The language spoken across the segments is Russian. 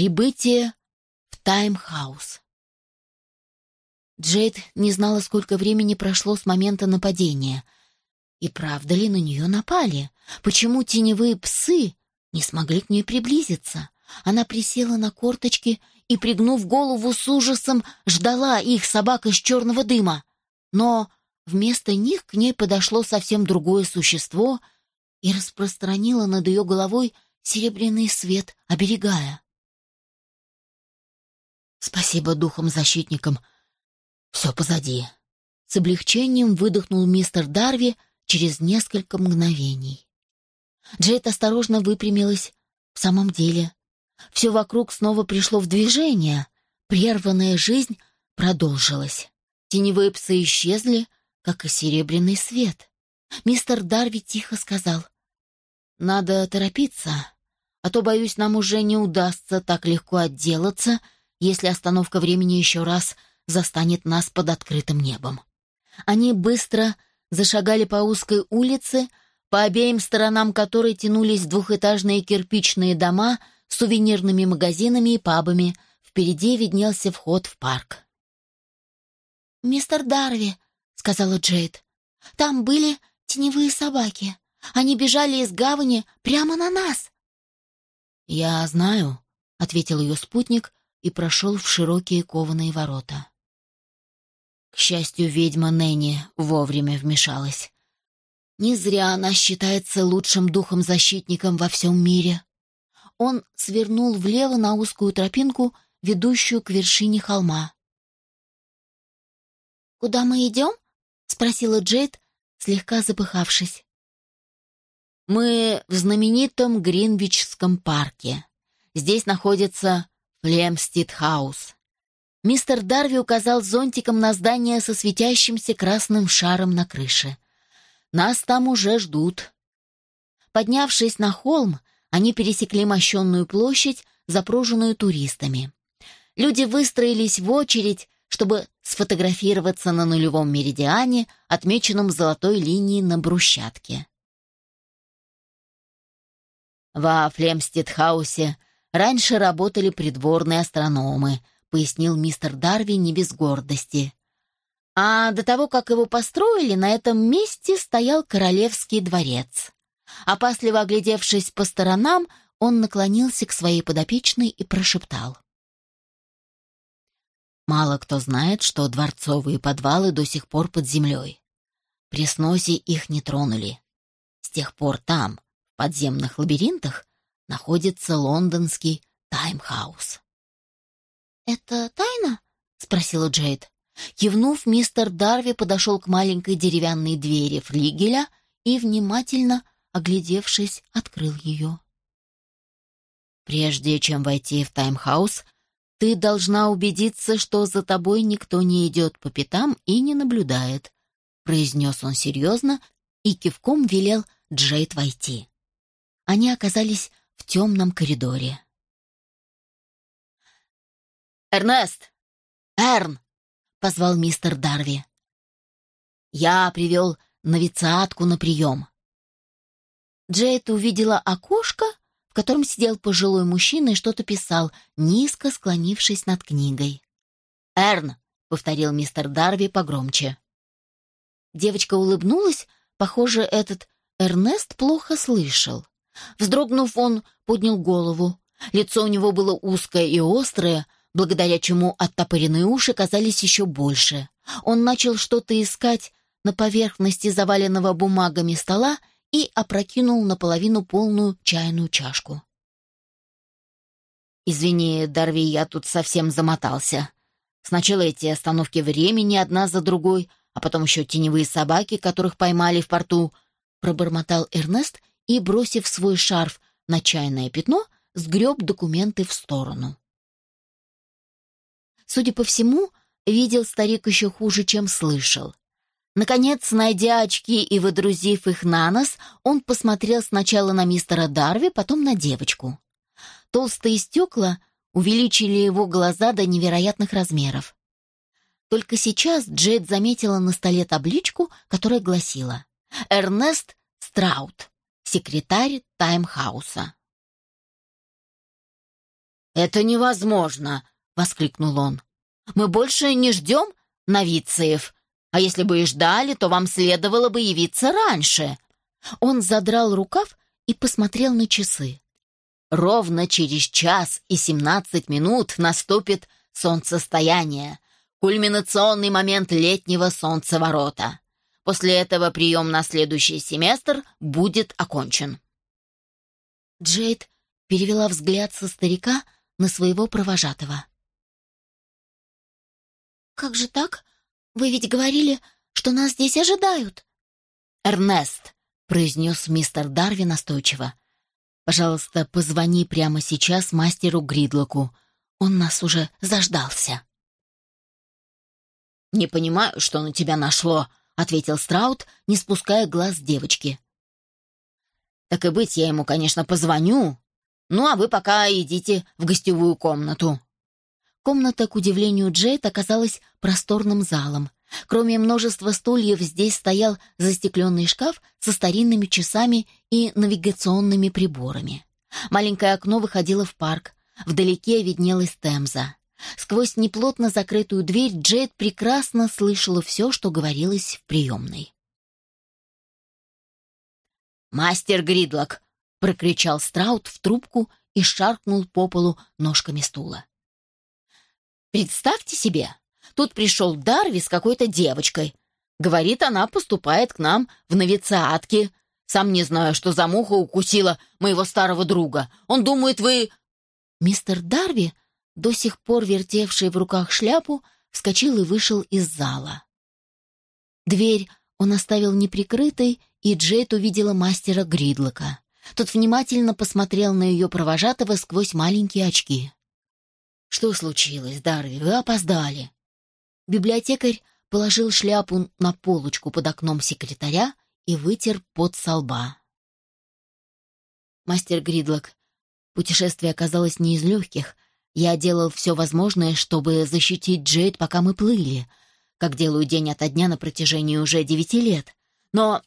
Прибытие в Таймхаус. Джейд не знала, сколько времени прошло с момента нападения. И правда ли на нее напали? Почему теневые псы не смогли к ней приблизиться? Она присела на корточки и, пригнув голову с ужасом, ждала их собак из черного дыма. Но вместо них к ней подошло совсем другое существо и распространило над ее головой серебряный свет, оберегая. «Спасибо духам-защитникам. Все позади». С облегчением выдохнул мистер Дарви через несколько мгновений. Джейд осторожно выпрямилась. В самом деле, все вокруг снова пришло в движение. Прерванная жизнь продолжилась. Теневые псы исчезли, как и серебряный свет. Мистер Дарви тихо сказал. «Надо торопиться, а то, боюсь, нам уже не удастся так легко отделаться, если остановка времени еще раз застанет нас под открытым небом». Они быстро зашагали по узкой улице, по обеим сторонам которой тянулись двухэтажные кирпичные дома — сувенирными магазинами и пабами. Впереди виднелся вход в парк. «Мистер Дарви», — сказала Джейд, — «там были теневые собаки. Они бежали из гавани прямо на нас». «Я знаю», — ответил ее спутник и прошел в широкие кованые ворота. К счастью, ведьма Нэнни вовремя вмешалась. Не зря она считается лучшим духом-защитником во всем мире он свернул влево на узкую тропинку, ведущую к вершине холма. «Куда мы идем?» — спросила Джейд, слегка запыхавшись. «Мы в знаменитом Гринвичском парке. Здесь находится Флемстид-хаус». Мистер Дарви указал зонтиком на здание со светящимся красным шаром на крыше. «Нас там уже ждут». Поднявшись на холм, они пересекли мощенную площадь, запруженную туристами. Люди выстроились в очередь, чтобы сфотографироваться на нулевом меридиане, отмеченном золотой линией на брусчатке. Во Флемстедхаусе раньше работали придворные астрономы, пояснил мистер Дарви не без гордости. А до того, как его построили, на этом месте стоял королевский дворец. Опасливо оглядевшись по сторонам, он наклонился к своей подопечной и прошептал. Мало кто знает, что дворцовые подвалы до сих пор под землей. При сносе их не тронули. С тех пор там, в подземных лабиринтах, находится лондонский таймхаус. «Это тайна?» — спросила Джейд. Кивнув, мистер Дарви подошел к маленькой деревянной двери флигеля и внимательно оглядевшись, открыл ее. «Прежде чем войти в таймхаус, ты должна убедиться, что за тобой никто не идет по пятам и не наблюдает», произнес он серьезно и кивком велел Джейд войти. Они оказались в темном коридоре. «Эрнест! Эрн!» — позвал мистер Дарви. «Я привел новицатку на прием. Джейд увидела окошко, в котором сидел пожилой мужчина и что-то писал, низко склонившись над книгой. «Эрн!» — повторил мистер Дарви погромче. Девочка улыбнулась, похоже, этот Эрнест плохо слышал. Вздрогнув, он поднял голову. Лицо у него было узкое и острое, благодаря чему оттопыренные уши казались еще больше. Он начал что-то искать на поверхности заваленного бумагами стола и опрокинул наполовину полную чайную чашку. «Извини, Дарви, я тут совсем замотался. Сначала эти остановки времени одна за другой, а потом еще теневые собаки, которых поймали в порту», — пробормотал Эрнест и, бросив свой шарф на чайное пятно, сгреб документы в сторону. Судя по всему, видел старик еще хуже, чем слышал. Наконец, найдя очки и выдрузив их на нос, он посмотрел сначала на мистера Дарви, потом на девочку. Толстые стекла увеличили его глаза до невероятных размеров. Только сейчас Джейд заметила на столе табличку, которая гласила «Эрнест Страут, секретарь Таймхауса». «Это невозможно!» — воскликнул он. «Мы больше не ждем новицеев, а если бы и ждали, то вам следовало бы явиться раньше». Он задрал рукав и посмотрел на часы. Ровно через час и семнадцать минут наступит солнцестояние, кульминационный момент летнего солнцеворота. После этого прием на следующий семестр будет окончен. Джейд перевела взгляд со старика на своего провожатого. «Как же так? Вы ведь говорили, что нас здесь ожидают». «Эрнест», — произнес мистер Дарви настойчиво, — «пожалуйста, позвони прямо сейчас мастеру Гридлоку. Он нас уже заждался». «Не понимаю, что на тебя нашло», — ответил Страут, не спуская глаз девочки. «Так и быть, я ему, конечно, позвоню, ну, а вы пока идите в гостевую комнату». Комната, к удивлению Джейд, оказалась просторным залом. Кроме множества стульев, здесь стоял застекленный шкаф со старинными часами и навигационными приборами. Маленькое окно выходило в парк. Вдалеке виднелась Темза. Сквозь неплотно закрытую дверь Джейд прекрасно слышала все, что говорилось в приемной. «Мастер Гридлок, — прокричал Страут в трубку и шаркнул по полу ножками стула. «Представьте себе, тут пришел Дарви с какой-то девочкой. Говорит, она поступает к нам в новициатки. Сам не знаю, что за муха укусила моего старого друга. Он думает, вы...» Мистер Дарви, до сих пор вертевший в руках шляпу, вскочил и вышел из зала. Дверь он оставил неприкрытой, и Джейд увидела мастера Гридлока. Тот внимательно посмотрел на ее провожатого сквозь маленькие очки. «Что случилось, Дарви? Вы опоздали». Библиотекарь положил шляпу на полочку под окном секретаря и вытер пот со лба. «Мастер Гридлок, путешествие оказалось не из легких. Я делал все возможное, чтобы защитить Джейд, пока мы плыли, как делаю день ото дня на протяжении уже девяти лет. Но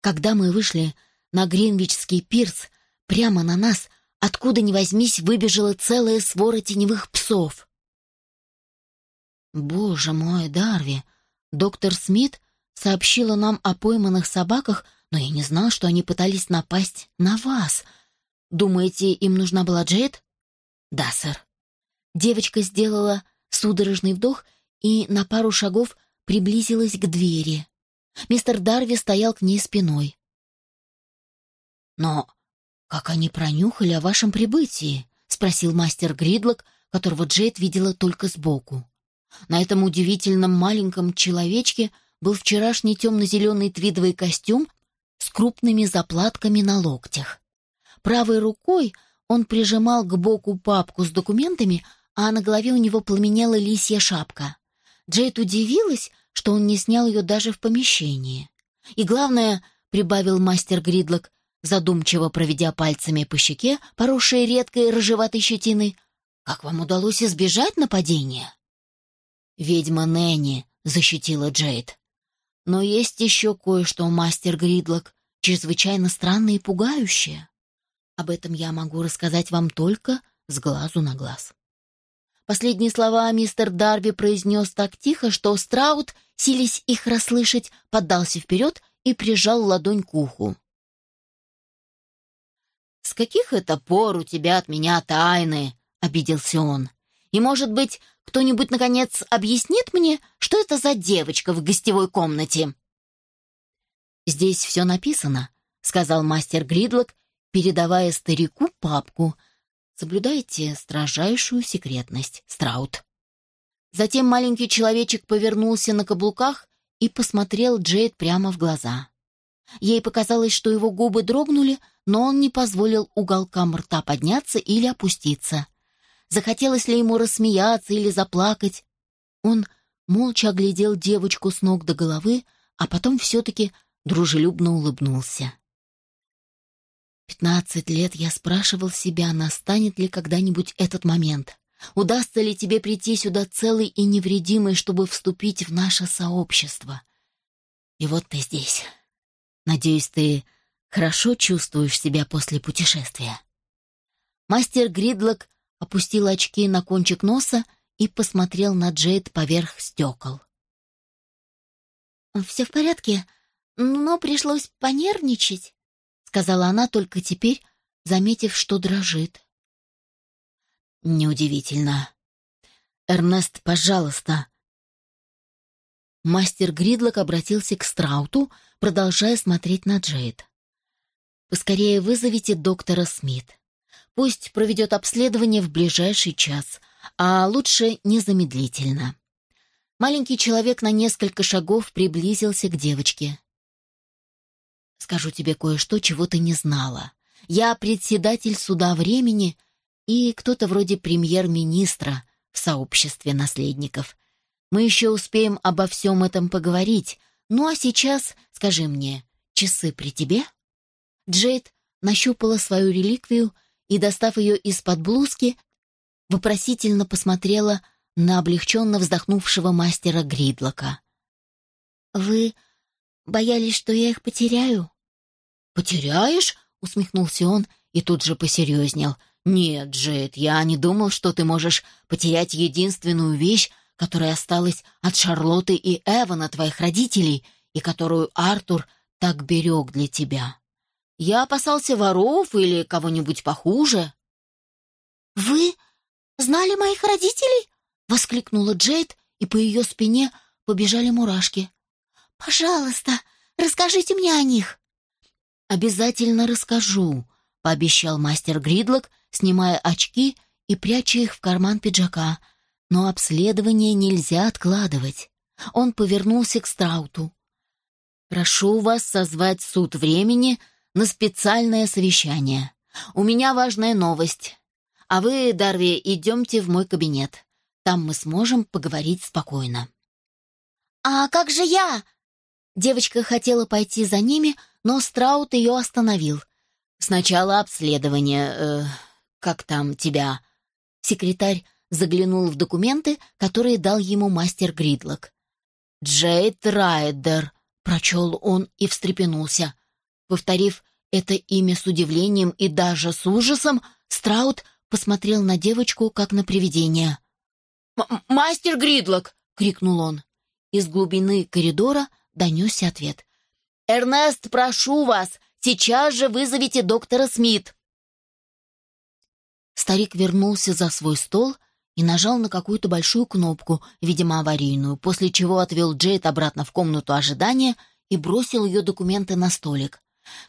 когда мы вышли на Гринвичский пирс прямо на нас, откуда ни возьмись, выбежала целая свора теневых псов. «Боже мой, Дарви! Доктор Смит сообщила нам о пойманных собаках, но я не знал, что они пытались напасть на вас. Думаете, им нужна была Джейд?» «Да, сэр». Девочка сделала судорожный вдох и на пару шагов приблизилась к двери. Мистер Дарви стоял к ней спиной. «Но как они пронюхали о вашем прибытии?» — спросил мастер Гридлок, которого Джейд видела только сбоку. На этом удивительном маленьком человечке был вчерашний темно-зеленый твидовый костюм с крупными заплатками на локтях. Правой рукой он прижимал к боку папку с документами, а на голове у него пламенела лисья шапка. Джейд удивилась, что он не снял ее даже в помещении. И главное, — прибавил мастер Гридлок, задумчиво проведя пальцами по щеке, поросшей редкой рыжеватой щетиной. «Как вам удалось избежать нападения?» «Ведьма Нэнни», — защитила Джейд. «Но есть еще кое-что, мастер Гридлок, чрезвычайно странное и пугающее. Об этом я могу рассказать вам только с глазу на глаз». Последние слова мистер Дарби произнес так тихо, что Страут, сились их расслышать, поддался вперед и прижал ладонь к уху. «С каких это пор у тебя от меня тайны?» — обиделся он. «И, может быть, кто-нибудь, наконец, объяснит мне, что это за девочка в гостевой комнате?» «Здесь все написано», — сказал мастер Гридлок, передавая старику папку. «Соблюдайте строжайшую секретность, Страут». Затем маленький человечек повернулся на каблуках и посмотрел Джейд прямо в глаза. Ей показалось, что его губы дрогнули, но он не позволил уголкам рта подняться или опуститься. Захотелось ли ему рассмеяться или заплакать? Он молча оглядел девочку с ног до головы, а потом все-таки дружелюбно улыбнулся. Пятнадцать лет я спрашивал себя, настанет ли когда-нибудь этот момент. Удастся ли тебе прийти сюда целый и невредимый, чтобы вступить в наше сообщество? И вот ты здесь. Надеюсь, ты хорошо чувствуешь себя после путешествия. Мастер Гридлок опустил очки на кончик носа и посмотрел на Джейд поверх стекол. «Все в порядке, но пришлось понервничать», — сказала она только теперь, заметив, что дрожит. «Неудивительно. Эрнест, пожалуйста». Мастер Гридлок обратился к Страуту, продолжая смотреть на Джейд. «Поскорее вызовите доктора Смит. Пусть проведет обследование в ближайший час, а лучше незамедлительно». Маленький человек на несколько шагов приблизился к девочке. «Скажу тебе кое-что, чего ты не знала. Я председатель суда времени и кто-то вроде премьер-министра в сообществе наследников. Мы еще успеем обо всем этом поговорить. Ну а сейчас, скажи мне, часы при тебе?» Джейд нащупала свою реликвию и, достав ее из-под блузки, вопросительно посмотрела на облегченно вздохнувшего мастера Гридлока. «Вы боялись, что я их потеряю?» «Потеряешь?» — усмехнулся он и тут же посерьезнел. «Нет, Джейд, я не думал, что ты можешь потерять единственную вещь, которая осталась от Шарлотты и Эвана, твоих родителей, и которую Артур так берег для тебя. Я опасался воров или кого-нибудь похуже». «Вы знали моих родителей?» — воскликнула Джейд, и по ее спине побежали мурашки. «Пожалуйста, расскажите мне о них». «Обязательно расскажу», — пообещал мастер Гридлок, снимая очки и пряча их в карман пиджака. «Но обследование нельзя откладывать». Он повернулся к Страуту. «Прошу вас созвать суд времени на специальное совещание. У меня важная новость. А вы, Дарви, идемте в мой кабинет. Там мы сможем поговорить спокойно». «А как же я?» Девочка хотела пойти за ними, но Страут ее остановил. «Сначала обследование. Э, как там тебя?» Секретарь заглянул в документы, которые дал ему мастер Гридлок. «Джейд Райдер», — прочел он и встрепенулся. Повторив это имя с удивлением и даже с ужасом, Страут посмотрел на девочку, как на привидение. «Мастер Гридлок!» — крикнул он. Из глубины коридора донесся ответ. «Эрнест, прошу вас, сейчас же вызовите доктора Смит!» Старик вернулся за свой стол и нажал на какую-то большую кнопку, видимо, аварийную, после чего отвел Джейд обратно в комнату ожидания и бросил ее документы на столик.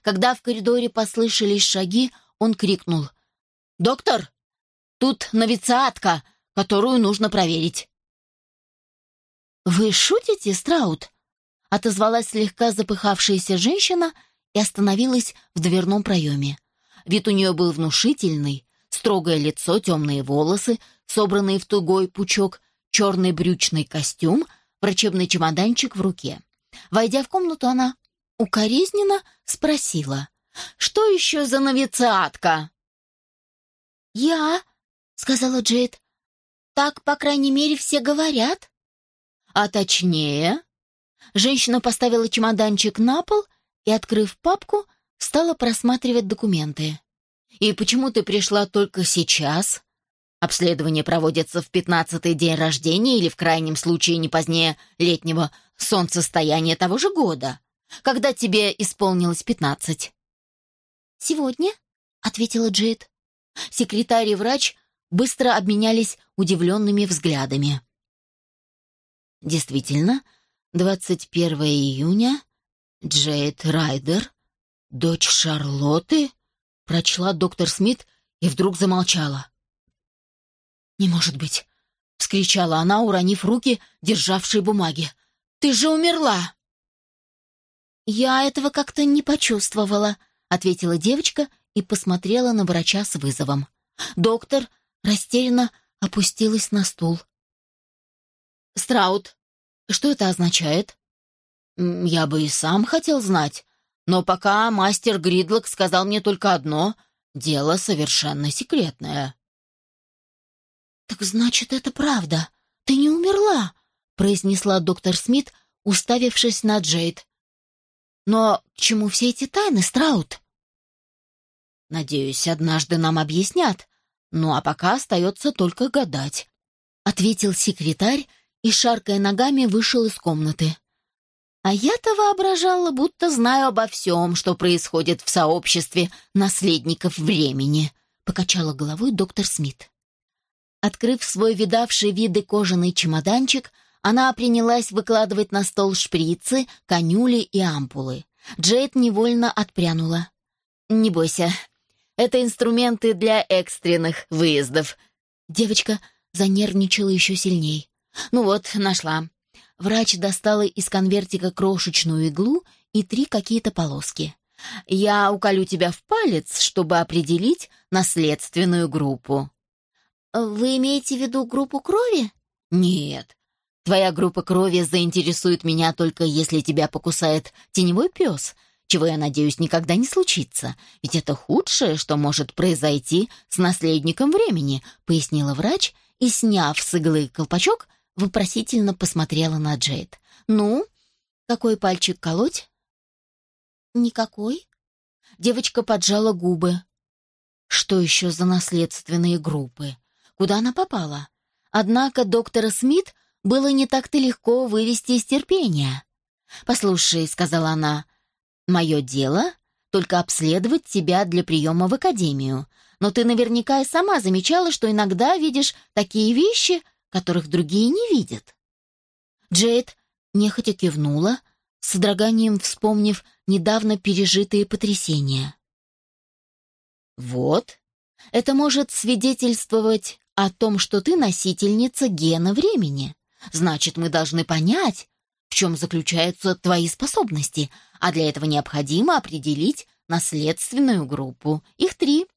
Когда в коридоре послышались шаги, он крикнул. «Доктор, тут новициатка! которую нужно проверить». «Вы шутите, Страут?» — отозвалась слегка запыхавшаяся женщина и остановилась в дверном проеме. Вид у нее был внушительный, строгое лицо, темные волосы, собранные в тугой пучок, черный брючный костюм, врачебный чемоданчик в руке. Войдя в комнату, она укоризненно спросила, «Что еще за новициатка?» «Я», — сказала Джейд, так, по крайней мере, все говорят. А точнее, женщина поставила чемоданчик на пол и, открыв папку, стала просматривать документы. «И почему ты пришла только сейчас?» Обследование проводится в пятнадцатый день рождения или, в крайнем случае, не позднее летнего солнцестояния того же года, когда тебе исполнилось пятнадцать. «Сегодня», — ответила Джейд. Секретарь и врач быстро обменялись удивленными взглядами. Действительно, 21 июня Джейд Райдер, дочь Шарлотты, прочла доктор Смит и вдруг замолчала. «Не может быть!» — вскричала она, уронив руки, державшие бумаги. «Ты же умерла!» «Я этого как-то не почувствовала», — ответила девочка и посмотрела на врача с вызовом. Доктор растерянно опустилась на стул. «Страут, что это означает?» «Я бы и сам хотел знать, но пока мастер Гридлок сказал мне только одно — дело совершенно секретное». «Так значит, это правда. Ты не умерла», — произнесла доктор Смит, уставившись на Джейд. «Но к чему все эти тайны, Страут?» «Надеюсь, однажды нам объяснят, Ну а пока остается только гадать», — ответил секретарь и, шаркая ногами, вышел из комнаты. А я-то воображала, будто знаю обо всем, что происходит в сообществе наследников времени, покачала головой доктор Смит. Открыв свой видавший виды кожаный чемоданчик, она принялась выкладывать на стол шприцы, конюли и ампулы. Джейд невольно отпрянула. «Не бойся, это инструменты для экстренных выездов». Девочка занервничала еще сильней. «Ну вот, нашла. Врач достала из конвертика крошечную иглу и три какие-то полоски. «Я уколю тебя в палец, чтобы определить наследственную группу». «Вы имеете в виду группу крови?» «Нет. Твоя группа крови заинтересует меня только если тебя покусает теневой пес, чего, я надеюсь, никогда не случится, ведь это худшее, что может произойти с наследником времени», — пояснила врач и, сняв с иглы колпачок, вопросительно посмотрела на Джейд. «Ну, какой пальчик колоть?» «Никакой». Девочка поджала губы. Что еще за наследственные группы? Куда она попала? Однако доктора Смит было не так-то легко вывести из терпения. «Послушай», — сказала она, — «мое дело только обследовать тебя для приема в академию, но ты наверняка и сама замечала, что иногда видишь такие вещи, которых другие не видят. Джейд нехотя кивнула, с содроганием вспомнив недавно пережитые потрясения. «Вот, это может свидетельствовать о том, что ты носительница гена времени. Значит, мы должны понять, в чем заключаются твои способности, а для этого необходимо определить наследственную группу. Их три.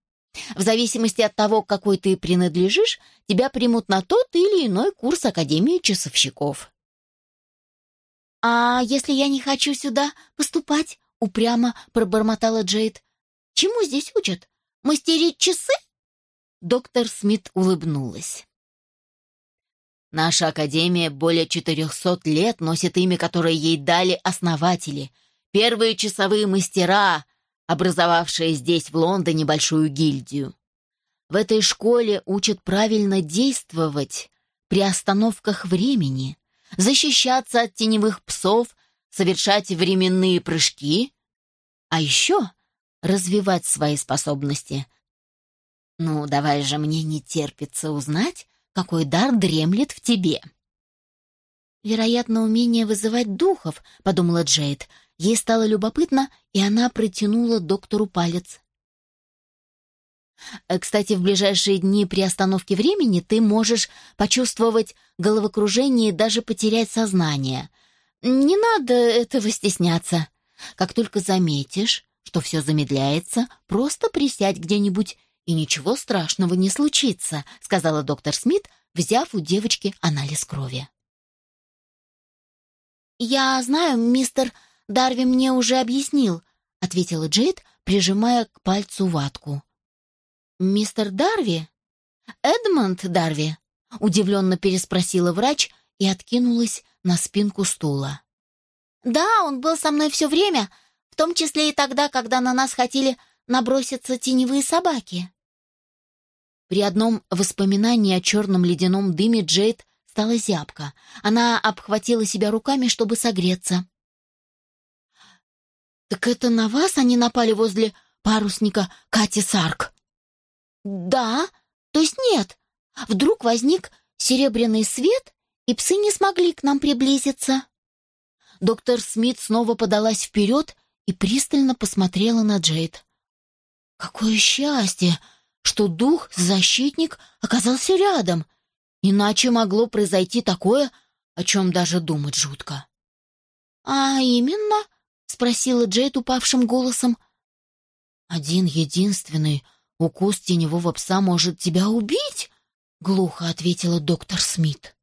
В зависимости от того, к какой ты принадлежишь, тебя примут на тот или иной курс Академии часовщиков. «А если я не хочу сюда поступать?» — упрямо пробормотала Джейд. «Чему здесь учат? Мастерить часы?» Доктор Смит улыбнулась. «Наша Академия более четырехсот лет носит имя, которое ей дали основатели. Первые часовые мастера, образовавшая здесь, в Лондоне, большую гильдию. В этой школе учат правильно действовать при остановках времени, защищаться от теневых псов, совершать временные прыжки, а еще развивать свои способности. Ну, давай же, мне не терпится узнать, какой дар дремлет в тебе. «Вероятно, умение вызывать духов», — подумала Джейд, Ей стало любопытно, и она протянула доктору палец. Э, «Кстати, в ближайшие дни при остановке времени ты можешь почувствовать головокружение и даже потерять сознание. Не надо этого стесняться. Как только заметишь, что все замедляется, просто присядь где-нибудь, и ничего страшного не случится», — сказала доктор Смит, взяв у девочки анализ крови. «Я знаю, мистер Дарви мне уже объяснил», — ответила Джейд, прижимая к пальцу ватку. «Мистер Дарви? Эдмонд Дарви?» — удивленно переспросила врач и откинулась на спинку стула. «Да, он был со мной все время, в том числе и тогда, когда на нас хотели наброситься теневые собаки». При одном воспоминании о черном ледяном дыме Джейд стала зябко. Она обхватила себя руками, чтобы согреться. «Так это на вас они напали возле парусника Кати Сарк?» «Да, то есть нет. Вдруг возник серебряный свет, и псы не смогли к нам приблизиться». Доктор Смит снова подалась вперед и пристально посмотрела на Джейд. «Какое счастье, что дух-защитник оказался рядом! Иначе могло произойти такое, о чем даже думать жутко». «А именно?» — спросила Джейд упавшим голосом. «Один единственный укус теневого пса может тебя убить», — глухо ответила доктор Смит.